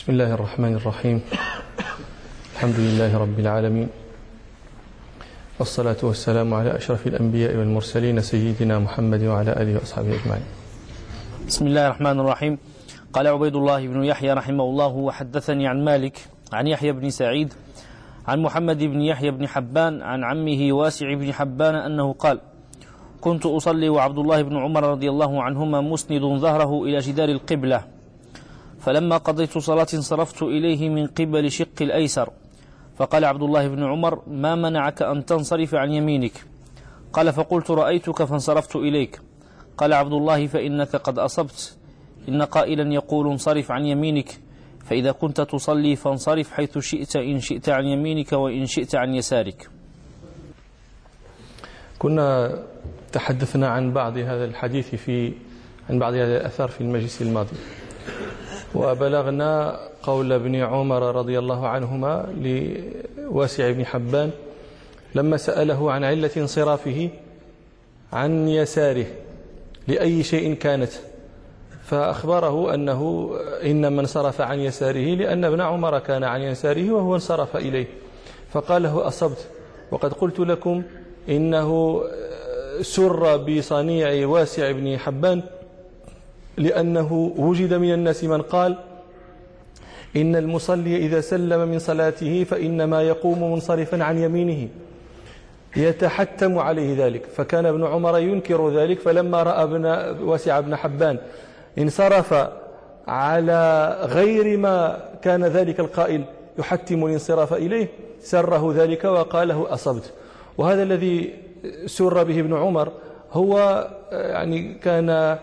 بسم الله الرحمن الرحيم. الحمد لله رب العالمين. والصلاة والسلام على أشرف الأنبياء والمرسلين سيدنا محمد وعلى آله وأصحابه أجمعين. بسم الله الرحمن الرحيم. قال عبيد الله بن يحيى رحمه الله وحدثني عن مالك عن يحيى بن سعيد عن محمد بن يحيى بن حبان عن عمه واسع بن حبان أنه قال كنت أصلي وعبد الله بن عمر رضي الله عنهما مسند ظهره إلى جدار القبلة. فلما قضيت صلاة انصرفت إليه من قبل شق الأيسر. فقال عبد الله بن عمر ما منعك أن تنصرف عن يمينك؟ قال فقلت رأيتك فانصرفت إليك. قال عبد الله فإنك قد أصبت. إن قائلا يقول انصرف عن يمينك. فإذا كنت تصلي فانصرف حيث شئت إن شئت عن يمينك وإن شئت عن يسارك. كنا تحدثنا عن بعض هذا الحديث في عن بعض هذا الأثر في المجلس الماضي. وبلغنا قول ابن عمر رضي الله عنهما لواسع بن حبان لما سأله عن علة انصرافه عن يساره لأي شيء كانت فأخبره أنه إنما انصرف عن يساره لأن ابن عمر كان عن يساره وهو انصرف إليه فقال له أصبت وقد قلت لكم إنه سر بصنيع واسع بن حبان لأنه وجد من الناس من قال إن المصلي إذا سلم من صلاته فإنما يقوم منصرفا عن يمينه يتحتم عليه ذلك. فكان ابن عمر ينكر ذلك فلما رأى ابن واسع بن حبان انصرف على غير ما كان ذلك القائل يحتم الانصراف إليه سره ذلك وقال له أصبت. وهذا الذي سر به ابن عمر هو يعني كان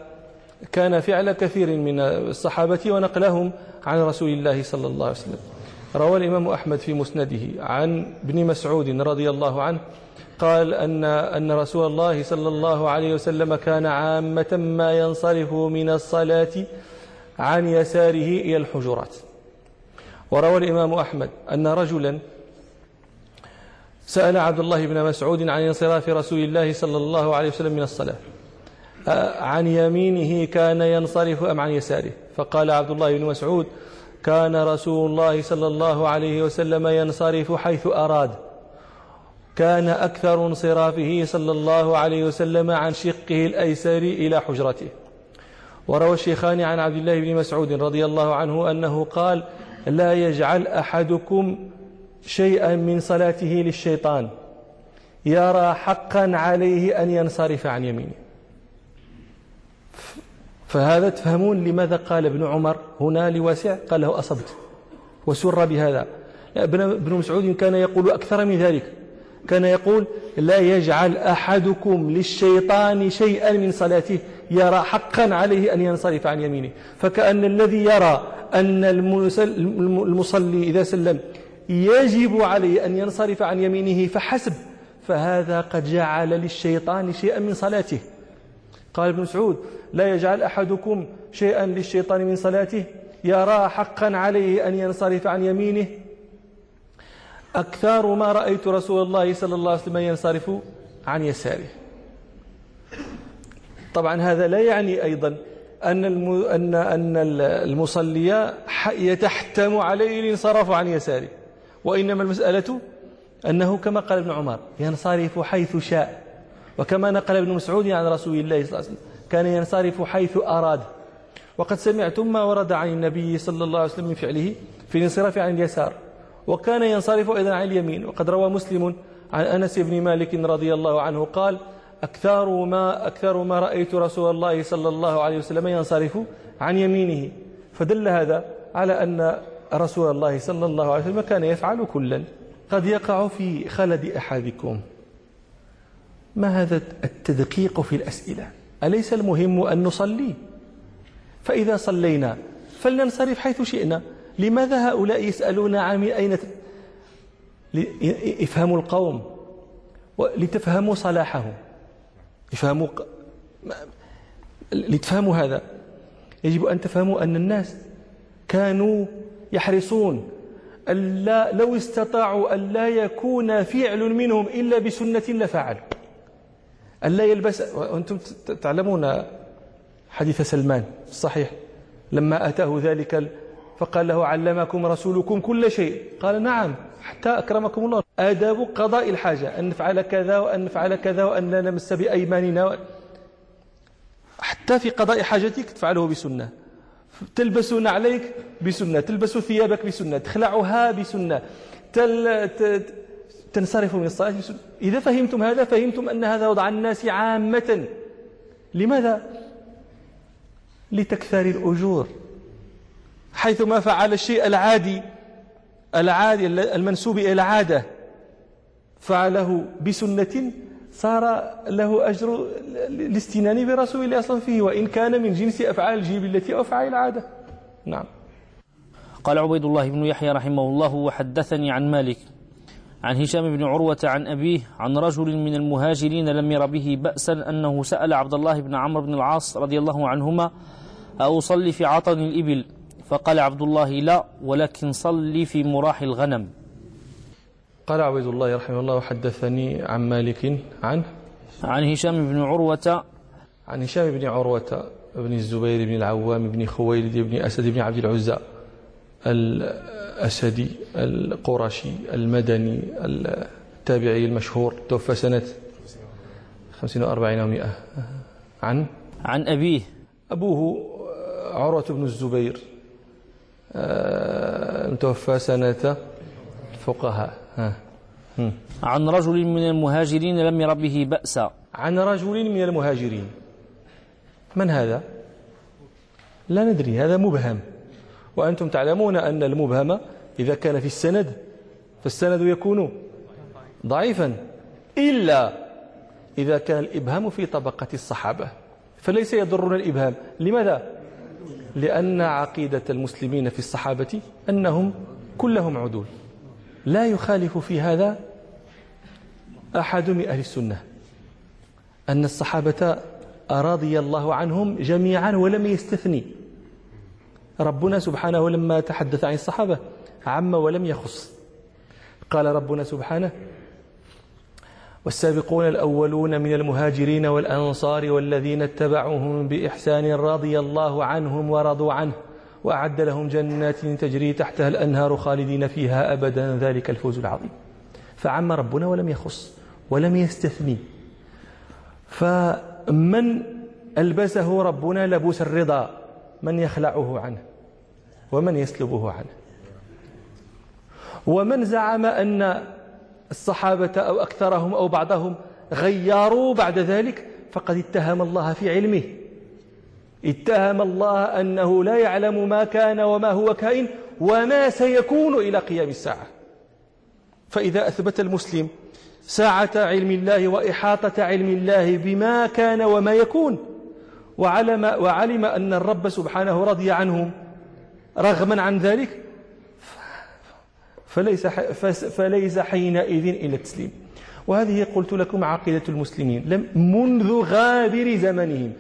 كان فعل كثير من الصحابة ونقلهم عن رسول الله صلى الله عليه وسلم. روى الإمام أحمد في مسنده عن ابن مسعود رضي الله عنه قال أن أن رسول الله صلى الله عليه وسلم كان عامة ما ينصرف من الصلاة عن يساره إلى الحجرات. وروى الإمام أحمد أن رجلا سأل عبد الله بن مسعود عن انصراف رسول الله صلى الله عليه وسلم من الصلاة. عن يمينه كان ينصرف أم عن يساره؟ فقال عبد الله بن مسعود كان رسول الله صلى الله عليه وسلم ينصرف حيث أراد. كان أكثر انصرافه صلى الله عليه وسلم عن شقه الأيسر إلى حجرته. وروى الشيخان عن عبد الله بن مسعود رضي الله عنه أنه قال لا يجعل أحدكم شيئا من صلاته للشيطان يرى حقا عليه أن ينصرف عن يمينه. فهذا تفهمون لماذا قال ابن عمر هنا لواسع؟ قال له أصبت. وسر بهذا. ابن مسعود كان يقول أكثر من ذلك. كان يقول لا يجعل أحدكم للشيطان شيئا من صلاته يرى حقا عليه أن ينصرف عن يمينه. فكأن الذي يرى أن المصلي إذا سلم يجب عليه أن ينصرف عن يمينه فحسب فهذا قد جعل للشيطان شيئا من صلاته. قال ابن مسعود لا يجعل أحدكم شيئا للشيطان من صلاته يرى حقا عليه أن ينصرف عن يمينه. أكثر ما رأيت رسول الله صلى الله عليه وسلم ينصرف عن يساره. طبعا هذا لا يعني أيضا أن أن أن المصلي يتحتم عليه الانصراف عن يساره. وإنما المسألة أنه كما قال ابن عمر ينصرف حيث شاء. وكما نقل ابن مسعود عن رسول الله صلى الله عليه وسلم كان ينصرف حيث أراد. وقد سمعتم ما ورد عن النبي صلى الله عليه وسلم من فعله في الانصراف عن اليسار. وكان ينصرف أيضا عن اليمين. وقد روى مسلم عن أنس بن مالك رضي الله عنه قال أكثر ما أكثر ما رأيت رسول الله صلى الله عليه وسلم ينصرف عن يمينه. فدل هذا على أن رسول الله صلى الله عليه وسلم كان يفعل كلا. قد يقع في خلد أحدكم. ما هذا التدقيق في الأسئلة؟ أليس المهم أن نصلي؟ فإذا صلينا فلننصرف حيث شئنا. لماذا هؤلاء يسألون عن أين افهموا القوم لتفهموا صلاحهم؟ افهموا لتفهموا هذا. يجب أن تفهموا أن الناس كانوا يحرصون ألا لو استطاعوا أن لا يكون فعل منهم إلا بسنة لفعلوا. ألا يلبس وأنتم تعلمون حديث سلمان الصحيح لما أتاه ذلك فقال له علمكم رسولكم كل شيء. قال نعم حتى أكرمكم الله. آداب قضاء الحاجة. أن نفعل كذا وأن نفعل كذا وأن لا نمس بأيماننا حتى في قضاء حاجتك تفعله بسنة. تلبس نعليك بسنة تلبس ثيابك بسنة تخلعها بسنة. تل... تنصرف من الصلاة. إذا فهمتم هذا فهمتم أن هذا وضع الناس عامة. لماذا؟ لتكثار الأجور. حيثما فعل الشيء العادي العادي المنسوب إلى العادة فعله بسنة صار له أجر الاستنان برسول الله صلى الله عليه وسلم وإن كان من جنس أفعال الجبلة أو أفعال العادة. نعم. قال عبيد الله بن يحيى رحمه الله وحدثني عن مالك عن هشام بن عروة عن أبيه عن رجل من المهاجرين لم ير به بأسا أنه سأل عبد الله بن عمرو بن العاص رضي الله عنهما أصلي في عطن الإبل؟ فقال عبد الله لا ولكن صلي في مراح الغنم. قال عبيد الله رحمه الله حدثني عن مالك عن عن هشام بن عروة. عن هشام بن عروة بن الزبير بن العوام بن خويلد بن أسد بن عبد العزى. الأسدي القرشي المدني التابعي المشهور توفى سنة 45 و100 عن؟ عن أبيه. أبوه عروة بن الزبير. آه، توفى سنة الفقهاء عن رجل من المهاجرين لم ير به بأسا. عن رجل من المهاجرين. من هذا؟ لا ندري هذا مبهم. وأنتم تعلمون أن المبهم إذا كان في السند فالسند يكون ضعيفا. إلا إذا كان الإبهام في طبقة الصحابة فليس يضرنا الإبهام. لماذا؟ لأن عقيدة المسلمين في الصحابة أنهم كلهم عدول. لا يخالف في هذا أحد من أهل السنة. أن الصحابة رضي الله عنهم جميعا ولم يستثني. ربنا سبحانه لما تحدث عن الصحابة عم ولم يخص. قال ربنا سبحانه والسابقون الأولون من المهاجرين والأنصار والذين اتبعوهم بإحسان رضي الله عنهم ورضوا عنه وأعد لهم جنات تجري تحتها الأنهار خالدين فيها أبدا ذلك الفوز العظيم. فعم ربنا ولم يخص ولم يستثني. فمن ألبسه ربنا لبوس الرضا من يخلعه عنه. ومن يسلبه عنه ومن زعم أن الصحابة أو أكثرهم أو بعضهم غيروا بعد ذلك فقد اتهم الله في علمه. اتهم الله أنه لا يعلم ما كان وما هو كائن وما سيكون إلى قيام الساعة. فإذا أثبت المسلم ساعة علم الله وإحاطة علم الله بما كان وما يكون وعلم, وعلم أن الرب سبحانه رضي عنهم رغما عن ذلك فليس, فليس حينئذ إلى التسليم. وهذه قلت لكم عقيدة المسلمين. لم منذ غابر زمنهم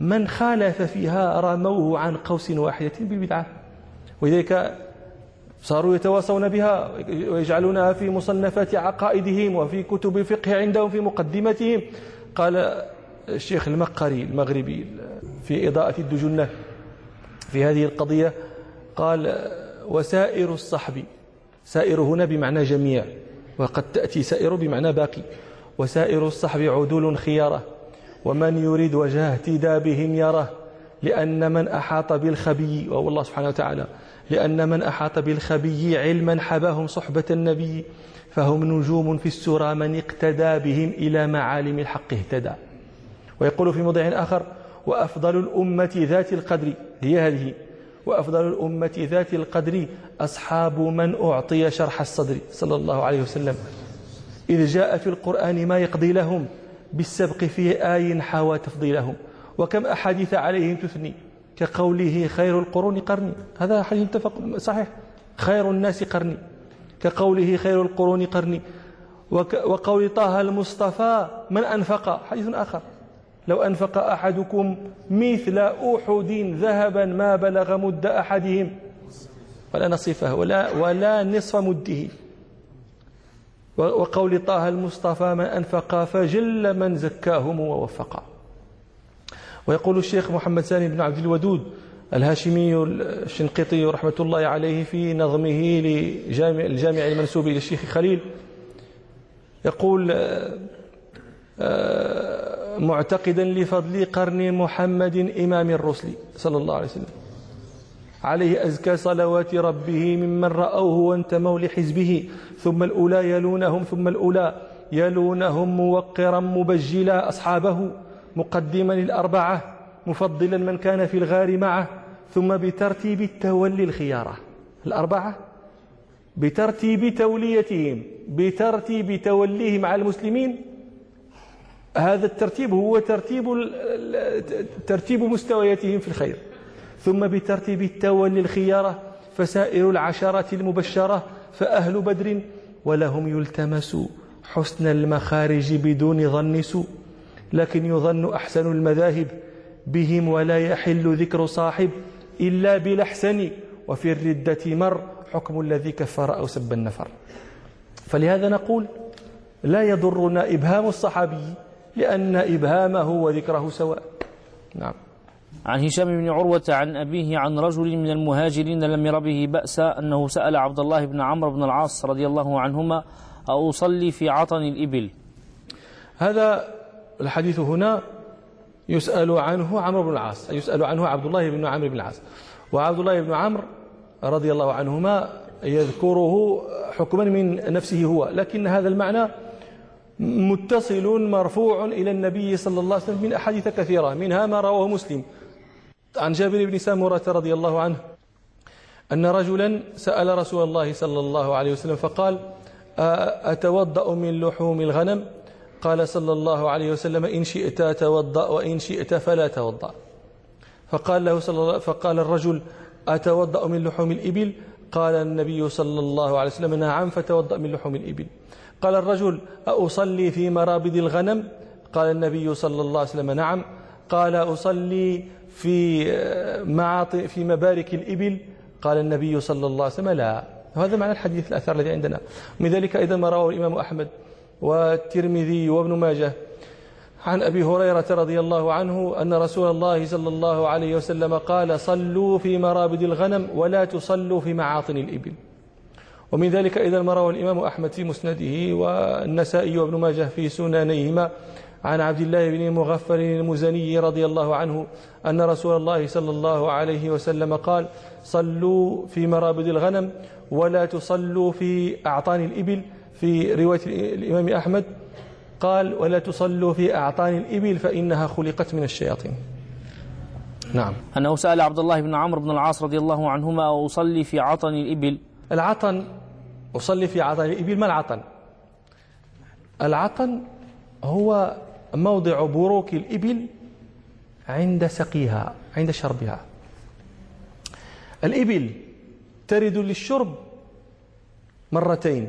من خالف فيها رموه عن قوس واحدة بالبدعة. ولذلك صاروا يتواصون بها ويجعلونها في مصنفات عقائدهم وفي كتب الفقه عندهم في مقدمتهم. قال الشيخ المقري المغربي في إضاءة الدجنة في هذه القضية قال وسائر الصحب. سائر هنا بمعنى جميع وقد تأتي سائر بمعنى باقي. وسائر الصحب عدول خيارة ومن يريد وجه اهتدى بهم يره لأن من أحاط بالخبي. وهو الله سبحانه وتعالى لأن من أحاط بالخبي علما حباهم صحبة النبي فهم نجوم في السرى من اقتدى بهم إلى معالم الحق اهتدى. ويقول في موضع آخر وأفضل الأمة ذات القدر. هي هذه. وأفضل الأمة ذات القدر أصحاب من أعطي شرح الصدر صلى الله عليه وسلم. إذ جاء في القرآن ما يقضي لهم بالسبق في آي حوى تفضيلهم. وكم أحاديث عليهم تثني كقوله خير القرون قرني هذا حديث متفق صحيح. خير الناس قرني. كقوله خير القرون قرني. وقول طه المصطفى من أنفق. حديث آخر. لو أنفق أحدكم مثل أحد ذهبا ما بلغ مد أحدهم. ولا نصفه ولا, ولا نصف مده. وقول طه المصطفى من أنفق فجل من زكاهم ووفق. ويقول الشيخ محمد سالم بن عبد الودود الهاشمي الشنقيطي رحمة الله عليه في نظمه لجامع الجامع المنسوب إلى الشيخ خليل يقول آه، معتقدا لفضل قرن محمد إمام الرسل صلى الله عليه وسلم. عليه أزكى صلوات ربه ممن رأوه وانتموا لحزبه ثم الأولى يلونهم ثم الأولى يلونهم موقرا مبجلا أصحابه مقدما الأربعة مفضلا من كان في الغار معه. ثم بترتيب التولي الخيارة. الأربعة بترتيب توليتهم بترتيب توليهم على المسلمين هذا الترتيب هو ترتيب ترتيب مستوياتهم في الخير. ثم بترتيب التولي الخيارة فسائر العشرة المبشرة فأهل بدر ولهم يلتمس حسن المخارج بدون ظن سوء. لكن يظن أحسن المذاهب بهم ولا يحل ذكر صاحب إلا بالأحسن وفي الردة مر حكم الذي كفر أو سب النفر. فلهذا نقول لا يضرنا إبهام الصحابي لأن إبهامه وذكره سواء. نعم. عن هشام بن عروة عن أبيه عن رجل من المهاجرين لم ير به بأسا أنه سأل عبد الله بن عمرو بن العاص رضي الله عنهما أصلي في عطن الإبل. هذا الحديث هنا يسأل عنه عمرو بن العاص يسأل عنه عبد الله بن عمرو بن العاص. وعبد الله بن عمرو رضي الله عنهما يذكره حكما من نفسه هو لكن هذا المعنى متصل مرفوع إلى النبي صلى الله عليه وسلم من أحاديث كثيرة منها ما رواه مسلم. عن جابر بن سامورة رضي الله عنه أن رجلا سأل رسول الله صلى الله عليه وسلم فقال أتوضأ من لحوم الغنم؟ قال صلى الله عليه وسلم إن شئت توضأ وإن شئت فلا توضأ. فقال له صلى الله فقال الرجل أتوضأ من لحوم الإبل؟ قال النبي صلى الله عليه وسلم نعم فتوضأ من لحوم الإبل. قال الرجل أصلي في مرابد الغنم؟ قال النبي صلى الله عليه وسلم نعم. قال أصلي في معاط في مبارك الإبل؟ قال النبي صلى الله عليه وسلم لا. وهذا معنى الحديث الأثر الذي عندنا. من ذلك أيضا ما رواه الإمام أحمد والترمذي وابن ماجه. عن أبي هريرة رضي الله عنه أن رسول الله صلى الله عليه وسلم قال صلوا في مرابد الغنم ولا تصلوا في معاطن الإبل. ومن ذلك أيضا ما روى الإمام أحمد في مسنده والنسائي وابن ماجه في سننيهما عن عبد الله بن مغفل المزني رضي الله عنه أن رسول الله صلى الله عليه وسلم قال صلوا في مرابد الغنم ولا تصلوا في أعطان الإبل. في رواية الإمام أحمد قال ولا تصلوا في أعطان الإبل فإنها خلقت من الشياطين. نعم. أنه سأل عبد الله بن عمرو بن العاص رضي الله عنهما أصلي في عطن الإبل؟ العطن أصلي في عطن الإبل ما العطن؟ العطن هو موضع بروك الإبل عند سقيها عند شربها. الإبل ترد للشرب مرتين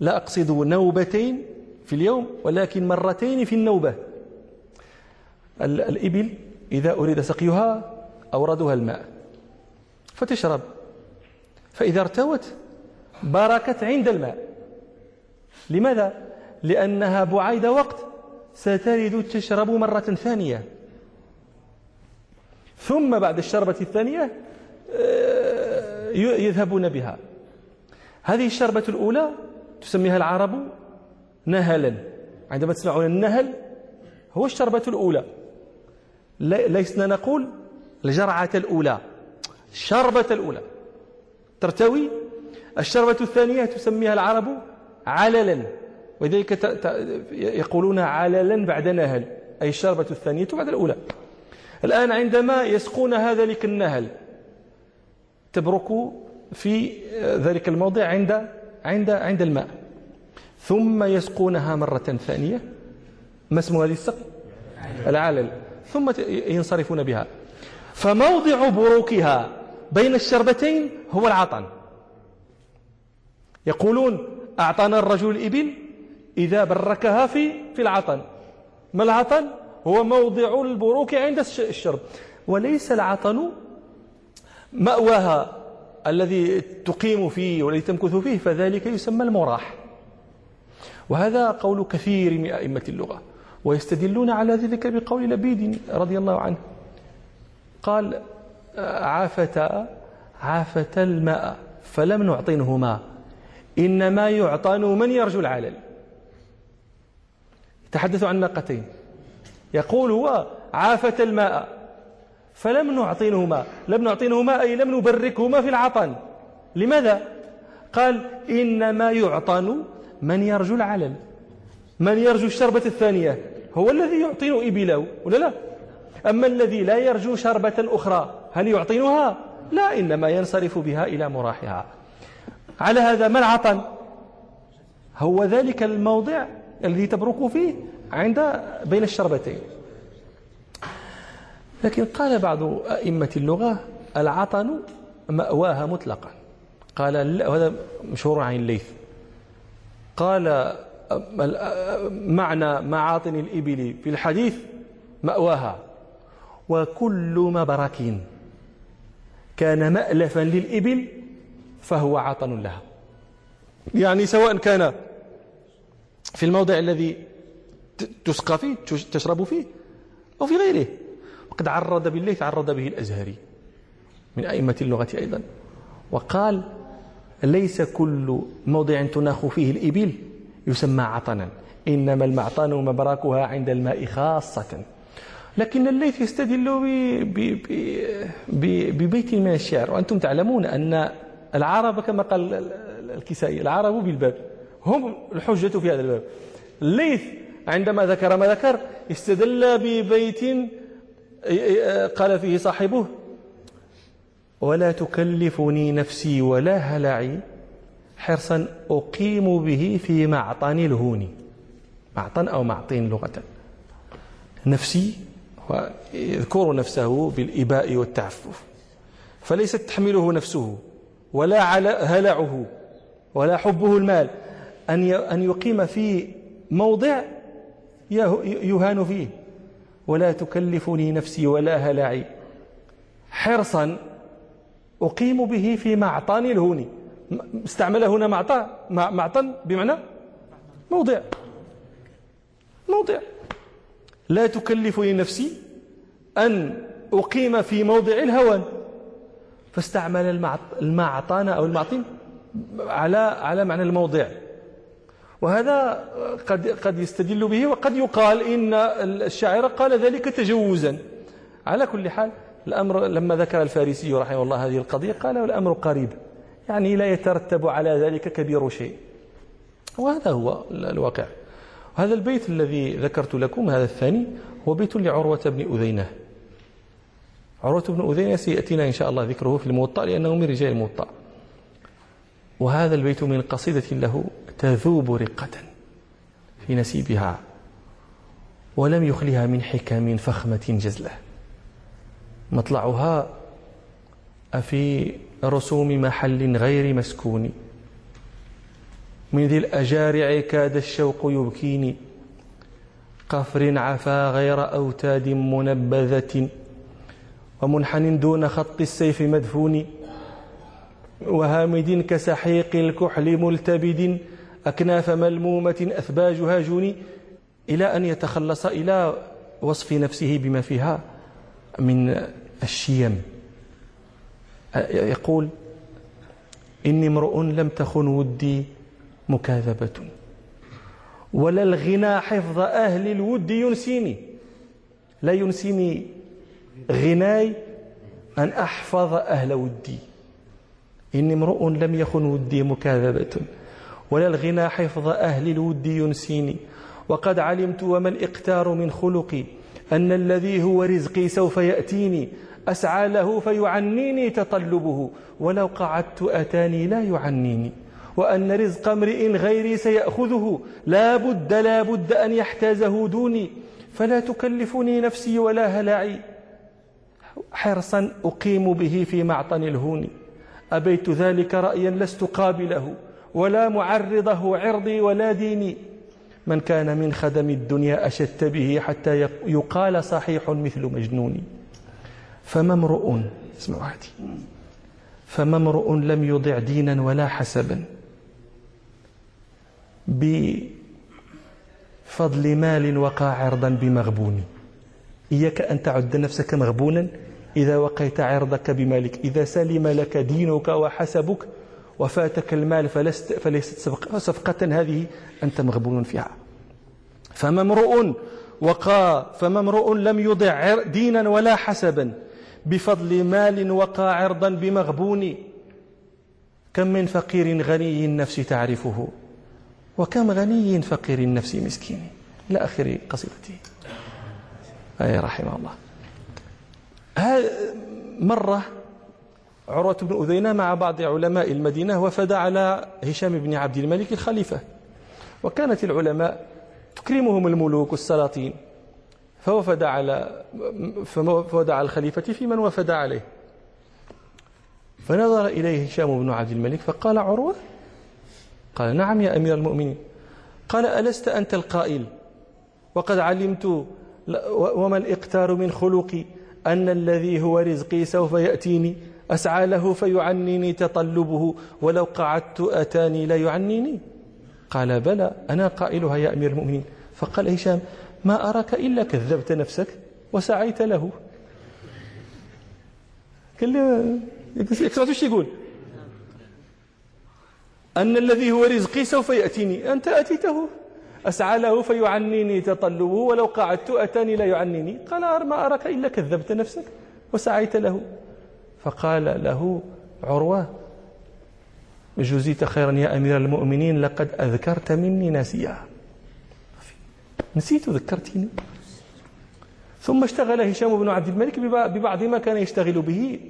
لا أقصد نوبتين في اليوم ولكن مرتين في النوبة. الإبل إذا أريد سقيها أوردها الماء فتشرب. فإذا ارتوت بركت عند الماء. لماذا؟ لأنها بعيد وقت سترد تشرب مرة ثانية. ثم بعد الشربة الثانية آه، يذهبون بها. هذه الشربة الأولى تسميها العرب نهلا. عندما تسمعون النهل هو الشربة الأولى. لسنا نقول الجرعة الأولى الشربة الأولى. ترتوي الشربة الثانية تسميها العرب عللا ولذلك يقولون عللا بعد نهل أي الشربة الثانية بعد الأولى. الآن عندما يسقون هذا لك النهل تبرك في ذلك الموضع عند عند عند الماء. ثم يسقونها مرة ثانية. ما اسم هذه السقي العلل. ثم ينصرفون بها. فموضع بروكها بين الشربتين هو العطن. يقولون أعطانا الرجل الإبل إذا بركها في في العطن. ما العطن؟ هو موضع البروك عند الشرب. وليس العطن مأواها الذي تقيم فيه والذي تمكث فيه فذلك يسمى المراح. وهذا قول كثير من أئمة اللغة. ويستدلون على ذلك بقول لبيد رضي الله عنه. قال عافتا عافتا الماء فلم نعطنهما. إنما يعطن من يرجو العلل. يتحدث عن ناقتين يقول هو عافة الماء فلم نعطنهما. لم نعطنهما أي لم نبركهما في العطن. لماذا؟ قال إنما يعطن من يرجو العلل. من يرجو الشربة الثانية هو الذي يعطن إبله ولا لا؟ أما الذي لا يرجو شربة أخرى هل يعطنها لا إنما ينصرف بها إلى مراحها. على هذا ما العطن هو ذلك الموضع الذي تبرك فيه عند بين الشربتين. لكن قال بعض أئمة اللغة العطن مأواها مطلقا. قال وهذا مشهور عن الليث. قال معنى معاطن الإبل في الحديث مأواها. وكل مبرك كان مألفا للإبل فهو عطن لها. يعني سواء كان في الموضع الذي تسقى فيه تشرب فيه أو في غيره. وقد عرض بالله عرض به الأزهري من أئمة اللغة أيضا. وقال ليس كل موضع تناخ فيه الإبل يسمى عطنا إنما المعطن مبراكها عند الماء خاصة. لكن الليث يستدل ببيت من الشعر وأنتم تعلمون أن العرب كما قال الكسائي العرب بالباب هم الحجة في هذا الباب. الليث عندما ذكر ما ذكر استدل ببيت قال فيه صاحبه ولا تكلفني نفسي ولا هلعي حرصا أقيم به في معطن الهون. معطن أو معطين لغة. نفسي ويذكر نفسه بالإباء والتعفف. فليست تحمله نفسه ولا هلعه ولا حبه المال أن أن يقيم في موضع يهان فيه. ولا تكلفني نفسي ولا هلعي. حرصا أقيم به في معطان الهون استعمل هنا معطى معطن بمعنى موضع. موضع. لا تكلفني نفسي أن أقيم في موضع الهوان فاستعمل المعطان أو المعطين على على معنى الموضع. وهذا قد قد يستدل به وقد يقال إن الشاعر قال ذلك تجوزا. على كل حال الأمر لما ذكر الفارسي رحمه الله هذه القضية قال الأمر قريب. يعني لا يترتب على ذلك كبير شيء. وهذا هو الواقع. هذا البيت الذي ذكرت لكم هذا الثاني هو بيت لعروة بن أذينة. عروة بن أذينة سيأتينا إن شاء الله ذكره في الموطأ لأنه من رجال الموطأ. وهذا البيت من قصيدة له تذوب رقة في نسيبها ولم يخلها من حكم فخمة جزلة. مطلعها أفي رسوم محل غير مسكون. من ذي الأجارع كاد الشوق يبكيني. قفر عفا غير أوتاد منبذة ومنحن دون خط السيف مدفون. وهامد كسحيق الكحل ملتبد أكناف ملمومة أثباجها جوني إلى أن يتخلص إلى وصف نفسه بما فيها من الشيم. يقول إني امرؤ لم تخن ودي. مكاذبة. ولا الغنى حفظ أهل الود ينسيني. لا ينسيني غناي أن أحفظ أهل ودي. إني امرؤ لم يخن ودي مكاذبة. ولا الغنى حفظ أهل الود ينسيني. وقد علمت وما الإقتار من خلقي. أن الذي هو رزقي سوف يأتيني. أسعى له فيعنيني تطلبه. ولو قعدت أتاني لا يعنيني. وأن رزق امرئ غيري سيأخذه. لا بد لا بد أن يحتازه دوني. فلا تكلفني نفسي ولا هلعي حرصا أقيم به في معطن الهون. أبيت ذلك رأيا لست قابله ولا معرضه عرضي ولا ديني. من كان من خدم الدنيا أشدت به حتى يقال صحيح مثل مجنون فما امرؤ اسمعوا فما امرؤ لم يضع دينا ولا حسبا. بفضل مال وقع عرضا بمغبون. إياك أن تعد نفسك مغبونا. إذا وقيت عرضك بمالك إذا سلم لك دينك وحسبك وفاتك المال فلست فليست صفقة هذه أنت مغبون فيها. فما امرؤ وقى فما امرؤ لم يضع دينا ولا حسبا بفضل مال وقى عرضا بمغبون. كم من فقير غني النفس تعرفه؟ وكم غني فقير النفس مسكين إلى آخر قصيدته. أي رحمه الله. مرة عروة بن أذينة مع بعض علماء المدينة وفد على هشام بن عبد الملك الخليفة. وكانت العلماء تكرمهم الملوك والسلاطين. فوفد على فوفد على الخليفة في من وفد عليه. فنظر إليه هشام بن عبد الملك فقال عروة قال نعم يا أمير المؤمنين. قال ألست أنت القائل؟ وقد علمت وما الإقتار من خلقي؟ أن الذي هو رزقي سوف يأتيني. أسعى له فيعنيني تطلبه. ولو قعدت أتاني لا يعنيني قال بلى. أنا قائلها يا أمير المؤمنين. فقال هشام ما أراك إلا كذبت نفسك وسعيت له. قال له وش يقول؟ أن الذي هو رزقي سوف يأتيني. أنت أتيته. أسعى له فيعنيني تطلبه. ولو قعدت أتاني لا يعنيني. قال ما أراك إلا كذبت نفسك وسعيت له. فقال له عروة جزيت خيرا يا أمير المؤمنين لقد أذكرت مني ناسيا. نسيت ذكرتني ثم اشتغل هشام بن عبد الملك ببعض ما كان يشتغل به.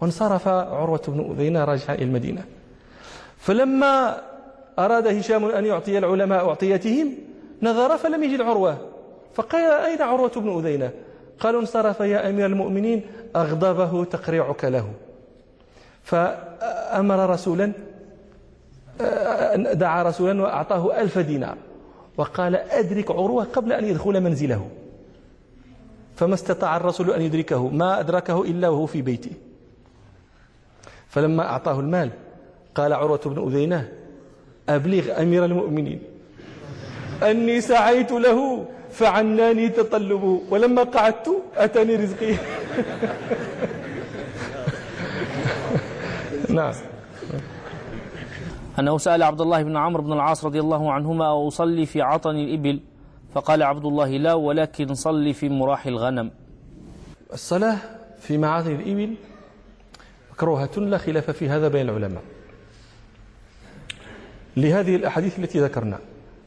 وانصرف عروة بن أذينة راجعا إلى المدينة. فلما أراد هشام أن يعطي العلماء أعطيتهم نظر فلم يجد عروة. فقال أين عروة بن أذينة؟ قالوا انصرف يا أمير المؤمنين أغضبه تقريعك له. فأمر رسولا دعا رسولا وأعطاه ألف دينار. وقال أدرك عروة قبل أن يدخل منزله. فما استطاع الرسول أن يدركه ما أدركه إلا وهو في بيته. فلما أعطاه المال قال عروة بن أذينة أبلغ أمير المؤمنين أني سعيت له فعناني تطلبه ولما قعدت أتاني رزقي. نعم. أنه سأل عبد الله بن عمرو بن العاص رضي الله عنهما أصلي في عطن الإبل؟ فقال عبد الله لا ولكن صلي في مراح الغنم. الصلاة في معاطن الإبل مكروهة لا خلاف في هذا بين العلماء. لهذه الأحاديث التي ذكرنا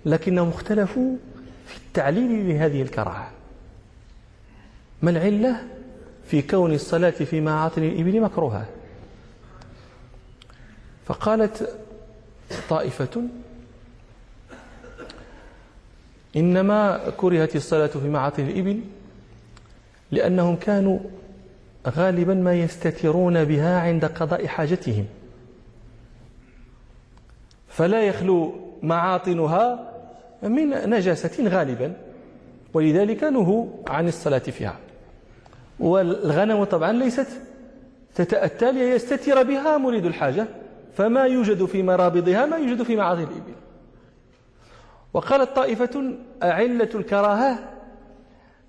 لكنهم اختلفوا في التعليل لهذه الكراهة. ما العلة في كون الصلاة في معاطن الإبل مكروهة؟ فقالت طائفة إنما كرهت الصلاة في معاطن الإبل لأنهم كانوا غالبا ما يستترون بها عند قضاء حاجتهم. فلا يخلو معاطنها من نجاسة غالبا. ولذلك نهوا عن الصلاة فيها. والغنم طبعا ليست تتأتى ليستتر بها مريد الحاجة. فما يوجد في مرابضها ما يوجد في معاطن الإبل. وقالت طائفة علة الكراهة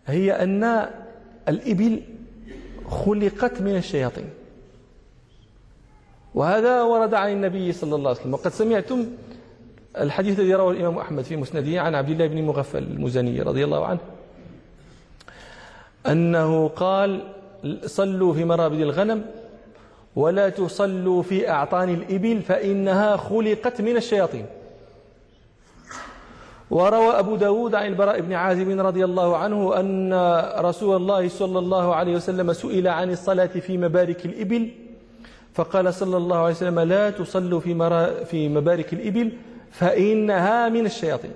هي أن الإبل خلقت من الشياطين. وهذا ورد عن النبي صلى الله عليه وسلم. وقد سمعتم الحديث الذي رواه الإمام أحمد في مسنده عن عبد الله بن مغفل المزني رضي الله عنه. أنه قال صلوا في مرابد الغنم ولا تصلوا في أعطان الإبل فإنها خلقت من الشياطين. وروى أبو داود عن البراء بن عازب رضي الله عنه أن رسول الله صلى الله عليه وسلم سئل عن الصلاة في مبارك الإبل فقال صلى الله عليه وسلم لا تصلوا في, في مبارك الإبل فإنها من الشياطين.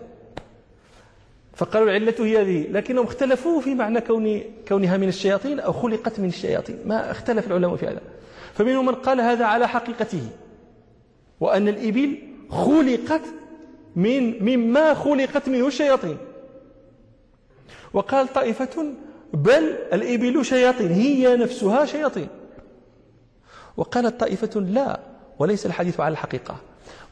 فقالوا العلة هي هذه لكنهم اختلفوا في معنى كون كونها من الشياطين أو خلقت من الشياطين. ما اختلف العلماء في هذا. فمنهم من قال هذا على حقيقته وأن الإبل خلقت من مما خلقت منه الشياطين وقال طائفة بل الإبل شياطين هي نفسها شياطين. وقالت طائفة لا وليس الحديث على الحقيقة.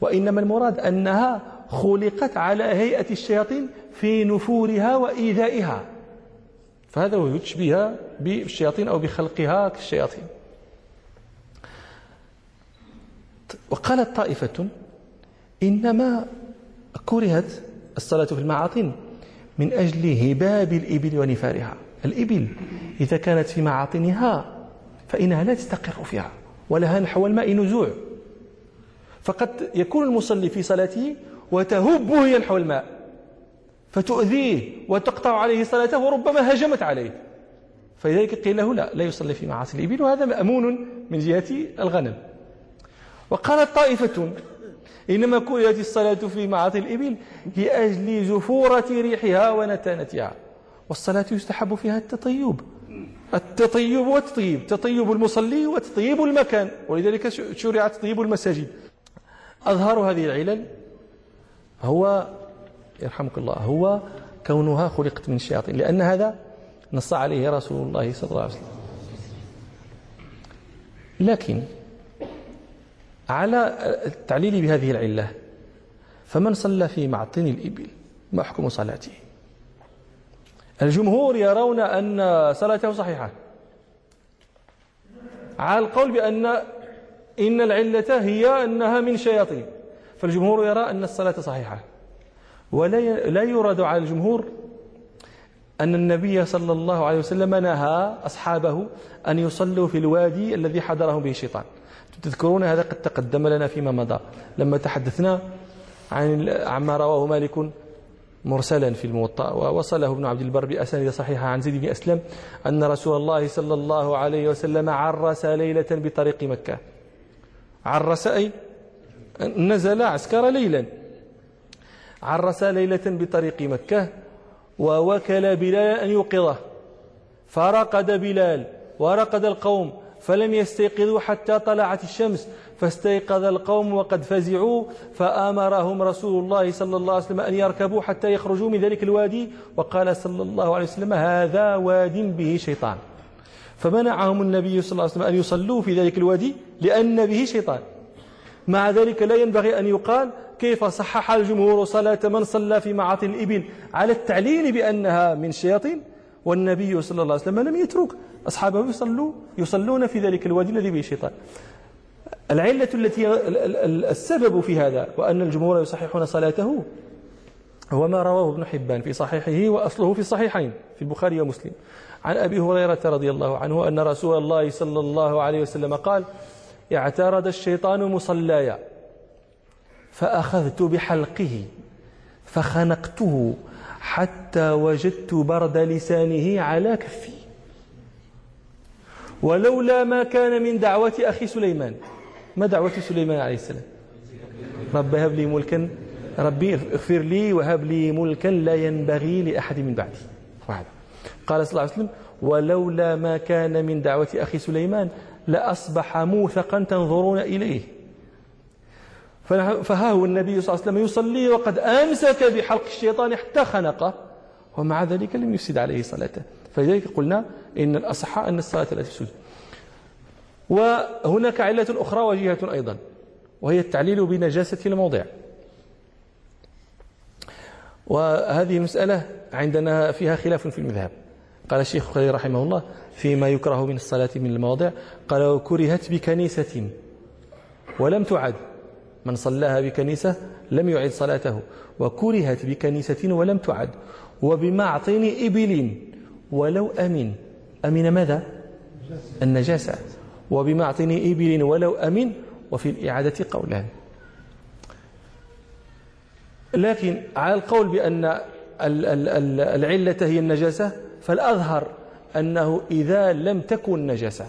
وإنما المراد أنها خلقت على هيئة الشياطين في نفورها وإيذائها. فهذا هو تشبيه بالشياطين أو بخلقها كالشياطين. وقالت طائفة إنما كرهت الصلاة في المعاطن من أجل هباب الإبل ونفارها. الإبل إذا كانت في معاطنها فإنها لا تستقر فيها. ولها نحو الماء نزوع. فقد يكون المصلي في صلاته وتهب هي نحو الماء فتؤذيه وتقطع عليه صلاته وربما هجمت عليه. فلذلك قيل له لا لا يصلي في معاصي الإبل وهذا مأمون من جهة الغنم. وقالت طائفة إنما كرهت الصلاة في معاصي الإبل لأجل زفورة ريحها ونتانتها والصلاة يستحب فيها التطيب. التطيب والتطيب تطيب المصلي وتطيب المكان ولذلك شرع تطيب المساجد. أظهر هذه العلل هو يرحمك الله هو كونها خلقت من الشياطين لأن هذا نص عليه رسول الله صلى الله عليه وسلم. لكن على التعليل بهذه العلة فمن صلى في معطن الإبل ما حكم صلاته؟ الجمهور يرون أن صلاته صحيحة. على القول بأن إن العلة هي أنها من شياطين. فالجمهور يرى أن الصلاة صحيحة. ولا لا يراد على الجمهور أن النبي صلى الله عليه وسلم نهى أصحابه أن يصلوا في الوادي الذي حضرهم به الشيطان. تذكرون هذا قد تقدم لنا فيما مضى. لما تحدثنا عن عما رواه مالك مرسلا في الموطأ ووصله ابن عبد البر بأسانيد صحيحة عن زيد بن أسلم أن رسول الله صلى الله عليه وسلم عرس ليلة بطريق مكة. عرس أي؟ نزل عسكر ليلا. عرس ليلة بطريق مكة ووكل بلال أن يوقظه. فرقد بلال ورقد القوم فلم يستيقظوا حتى طلعت الشمس. فاستيقظ القوم وقد فزعوا فآمرهم رسول الله صلى الله عليه وسلم أن يركبوا حتى يخرجوا من ذلك الوادي وقال صلى الله عليه وسلم هذا واد به شيطان. فمنعهم النبي صلى الله عليه وسلم أن يصلوا في ذلك الوادي لأن به شيطان. مع ذلك لا ينبغي أن يقال كيف صحح الجمهور صلاة من صلى في معاطي الإبل على التعليل بأنها من الشياطين والنبي صلى الله عليه وسلم لم يترك. أصحابه يصلوا يصلون في ذلك الوادي الذي به الشيطان العلة التي السبب في هذا وأن الجمهور يصححون صلاته. هو ما رواه ابن حبان في صحيحه وأصله في الصحيحين في البخاري ومسلم. عن أبي هريرة رضي الله عنه أن رسول الله صلى الله عليه وسلم قال اعترض الشيطان مصلاي فأخذت بحلقه فخنقته حتى وجدت برد لسانه على كفي. ولولا ما كان من دعوة أخي سليمان ما دعوة سليمان عليه السلام؟ رب هب لي ملكا ربي اغفر لي وهب لي ملكا لا ينبغي لأحد من بعدي. وهذا. قال صلى الله عليه وسلم ولولا ما كان من دعوة أخي سليمان لأصبح موثقا تنظرون إليه. فها هو النبي صلى الله عليه وسلم يصلي وقد أمسك بحلق الشيطان حتى خنقه ومع ذلك لم يفسد عليه صلاته. فلذلك قلنا إن الأصح أن الصلاة لا تفسد. وهناك علة أخرى وجهة أيضا وهي التعليل بنجاسة الموضع. وهذه المسألة عندنا فيها خلاف في المذهب. قال الشيخ خليل رحمه الله فيما يكره من الصلاة من المواضع قال وكرهت بكنيسة ولم تعد. من صلاها بكنيسة لم يعد صلاته. وكرهت بكنيسة ولم تعد. وبمعطن إبل ولو أمن. أمن ماذا؟ النجاسة. وبمعطن إبل ولو أمن وفي الإعادة قولان. لكن على القول بأن العلة هي النجاسة فالأظهر أنه إذا لم تكن نجاسة.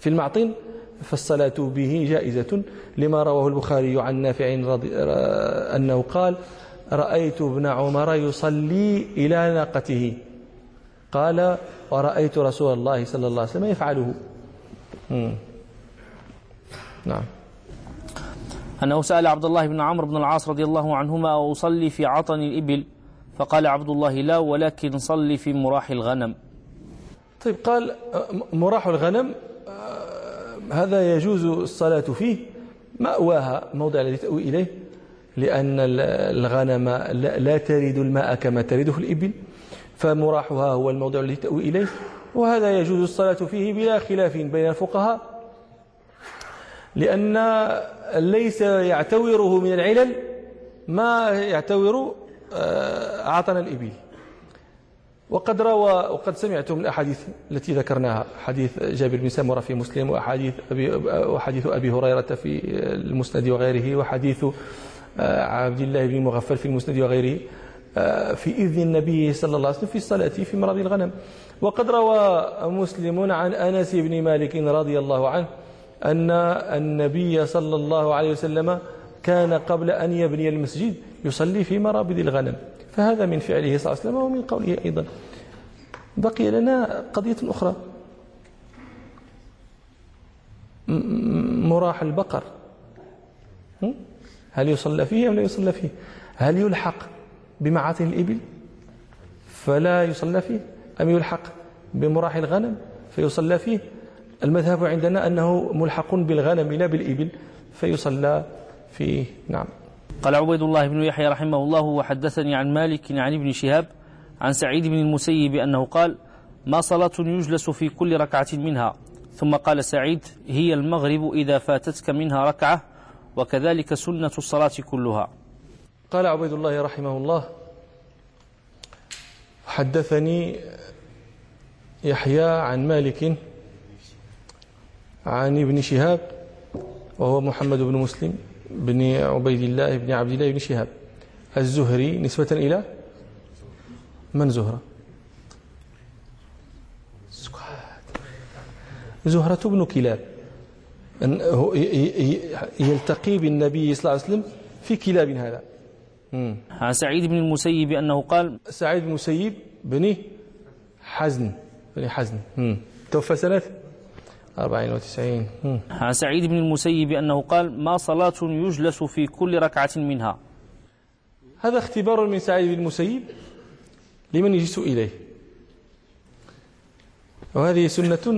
في المعطن فالصلاة به جائزة لما رواه البخاري عن نافع رضي أنه قال رأيت ابن عمر يصلي إلى ناقته. قال ورأيت رسول الله صلى الله عليه وسلم يفعله. نعم. أنه سأل عبد الله بن عمرو بن العاص رضي الله عنهما أصلي في عطن الإبل؟ فقال عبد الله لا ولكن صلي في مراح الغنم. طيب قال مراح الغنم هذا يجوز الصلاة فيه؟ مأواها الموضع الذي تأوي إليه لأن الغنم لا ترد الماء كما ترده الإبل فمراحها هو الموضع الذي تأوي إليه. وهذا يجوز الصلاة فيه بلا خلاف بين الفقهاء لأن ليس يعتوره من العلل ما يعتور آه، عطن الإبل. وقد روى وقد سمعتم الأحاديث التي ذكرناها حديث جابر بن سمرة في مسلم وحديث أبي, وحديث أبي هريرة في المسند وغيره وحديث آه، عبد الله بن مغفل في المسند وغيره. في إذن النبي صلى الله عليه وسلم في الصلاة في مرض الغنم. وقد روى مسلم عن أنس بن مالك رضي الله عنه أن النبي صلى الله عليه وسلم كان قبل أن يبني المسجد يصلي في مرابد الغنم. فهذا من فعله صلى الله عليه وسلم ومن قوله أيضا. بقي لنا قضية أخرى. مراح البقر. هل يصلى فيه أم لا يصلى فيه؟ هل يلحق؟ بمعاطن الإبل فلا يصلى فيه أم يلحق بمراح الغنم فيصلى فيه. المذهب عندنا أنه ملحق بالغنم لا بالإبل فيصلى فيه. نعم. قال عبيد الله بن يحيى رحمه الله وحدثني عن مالك عن ابن شهاب عن سعيد بن المسيب أنه قال ما صلاة يجلس في كل ركعة منها. ثم قال سعيد هي المغرب إذا فاتتك منها ركعة وكذلك سنة الصلاة كلها. قال عبيد الله رحمه الله حدثني يحيى عن مالك عن ابن شهاب وهو محمد بن مسلم بن عبيد الله بن عبد الله بن شهاب الزهري نسبة إلى من زهرة؟ زهرة بن كلاب. يلتقي بالنبي صلى الله عليه وسلم في كلاب هذا. عن سعيد بن المسيب أنه قال سعيد بن المسيب بن حزن بن حزن. توفى سنة 94 عن سعيد بن المسيب أنه قال ما صلاة يجلس في كل ركعة منها. هذا اختبار من سعيد بن المسيب لمن يجلس إليه. وهذه سنة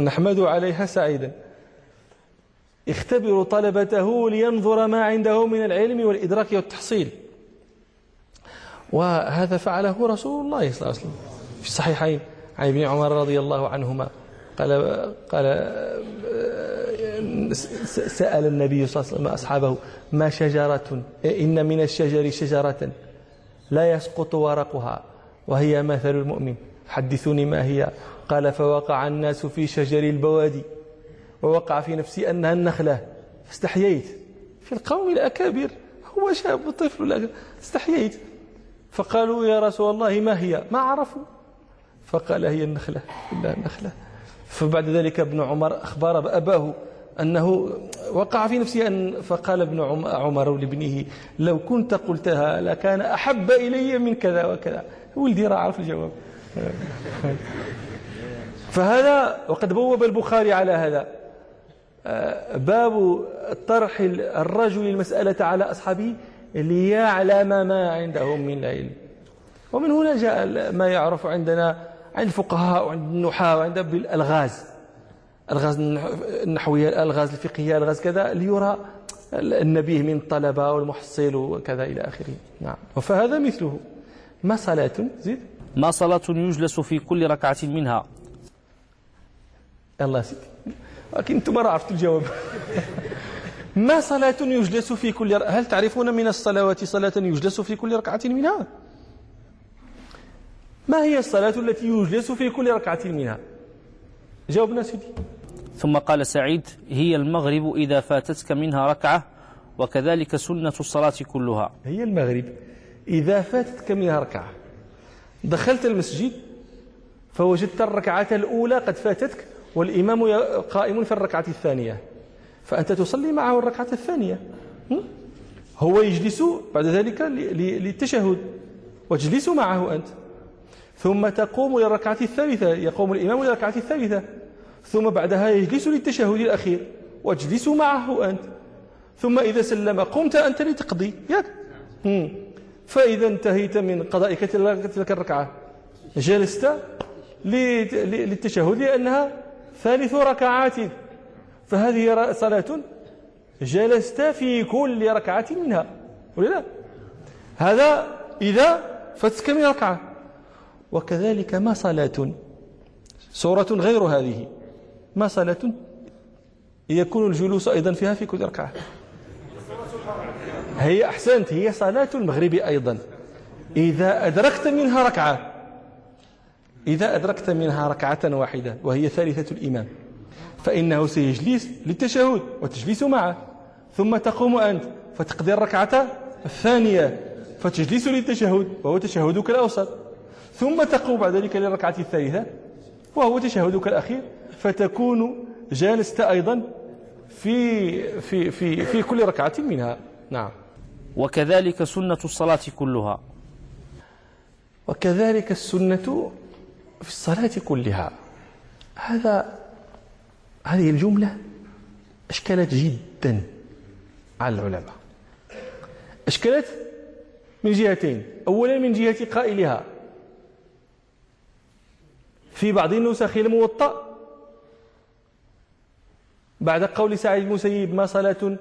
نحمد عليها سعيدا. اختبروا طلبته لينظر ما عنده من العلم والإدراك والتحصيل. وهذا فعله رسول الله صلى الله عليه وسلم. في الصحيحين عن ابن عمر رضي الله عنهما قال قال سأل النبي صلى الله عليه وسلم أصحابه ما شجرة؟ إن من الشجر شجرة لا يسقط ورقها وهي مثل المؤمن. حدثوني ما هي. قال فوقع الناس في شجر البوادي. ووقع في نفسي أنها النخلة. فاستحييت. في القوم الأكابر هو شاب طفل استحييت. فقالوا يا رسول الله ما هي؟ ما عرفوا. فقال هي النخلة. إلا النخلة فبعد ذلك ابن عمر أخبر أباه أنه وقع في نفسه أن فقال ابن عمر لابنه لو كنت قلتها لكان أحب إلي من كذا وكذا. ولدي راه عرف الجواب. فهذا وقد بوب البخاري على هذا. باب طرح الرجل المسألة على أصحابه ليعلم ما عندهم من العلم ومن هنا جاء ما يعرف عندنا عند الفقهاء وعند النحاة وعند الألغاز. الغاز النحوية الألغاز الفقهية الغاز كذا ليرى النبيه من الطلبة والمحصل وكذا إلى آخره. نعم. فهذا مثله. ما صلاة؟ زيد؟ ما صلاة يجلس في كل ركعة منها. الله سيدي لكن أنتم ما عرفتوا الجواب. ما صلاة يجلس في كل هل تعرفون من الصلوات صلاة يجلس في كل ركعة منها؟ ما هي الصلاة التي يجلس في كل ركعة منها؟ جاوبنا سيدي. ثم قال سعيد هي المغرب إذا فاتتك منها ركعة وكذلك سنة الصلاة كلها. هي المغرب إذا فاتتك منها ركعة. دخلت المسجد فوجدت الركعة الأولى قد فاتتك والإمام قائم في الركعة الثانية. فأنت تصلي معه الركعة الثانية. هو يجلس بعد ذلك للتشهد. واجلس معه أنت. ثم تقوم للركعة الثالثة. يقوم الإمام للركعة الثالثة. ثم بعدها يجلس للتشهد الأخير. واجلس معه أنت. ثم إذا سلم قمت أنت لتقضي. ياك. فإذا انتهيت من قضاء تلك الركعة. جلست للتشهد لأنها ثالث ركعات. فهذه صلاة جلست في كل ركعة منها. ولا لا؟ هذا إذا فاتك من ركعة. وكذلك ما صلاة؟ سورة غير هذه. ما صلاة؟ يكون الجلوس أيضا فيها في كل ركعة. هي أحسنت. هي صلاة المغرب أيضا. إذا أدركت منها ركعة إذا أدركت منها ركعة واحدة وهي ثالثة الإمام فإنه سيجلس للتشهد وتجلس معه. ثم تقوم أنت فتقضي الركعة الثانية فتجلس للتشهد وهو تشهدك الأوسط. ثم تقوم بعد ذلك للركعة الثالثة وهو تشهدك الأخير. فتكون جالست أيضا في, في, في, في كل ركعة منها. نعم. وكذلك سنة الصلاة كلها. وكذلك السنة في الصلاة كلها. هذا هذه الجملة أشكلت جدا على العلماء. أشكلت من جهتين. أولا من جهة قائلها. في بعض النسخ الموطأ بعد قول سعيد المسيب ما صلاة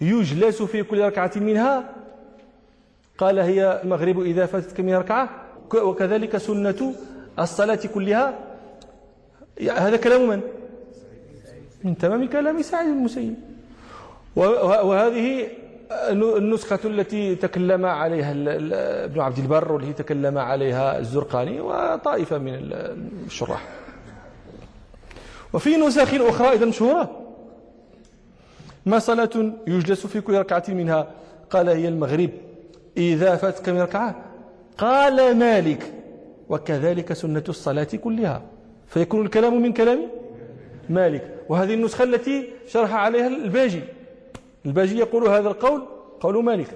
يجلس في كل ركعة منها؟ قال هي المغرب إذا فاتتك من ركعة. وكذلك سنة الصلاة كلها هذا كلام من؟ من تمام كلام سعيد المسيب وهذه النسخة التي تكلم عليها ابن عبد البر والتي تكلم عليها الزرقاني وطائفة من الشراح وفي نسخ أخرى أيضا مشهورة. ما صلاة يجلس في كل ركعة منها؟ قال هي المغرب. إذا فاتك من ركعة؟ قال مالك. وكذلك سنة الصلاة كلها. فيكون الكلام من كلام مالك. وهذه النسخة التي شرح عليها الباجي. الباجي يقول هذا القول قول مالك.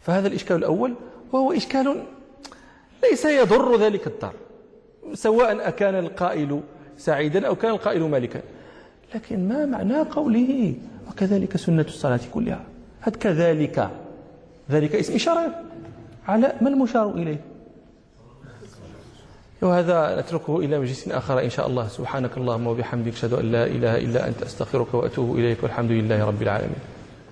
فهذا الإشكال الأول وهو إشكال ليس يضر ذلك الدار. سواء أكان القائل سعيدا أو كان القائل مالكا. لكن ما معنى قوله وكذلك سنة الصلاة كلها؟ هذا كذلك. ذلك اسم إشارة على ما المشار إليه. وهذا نتركه إلى مجلس آخر إن شاء الله. سبحانك اللهم وبحمدك أشهد أن لا إله إلا أنت أستغفرك وأتوب إليك والحمد لله رب العالمين.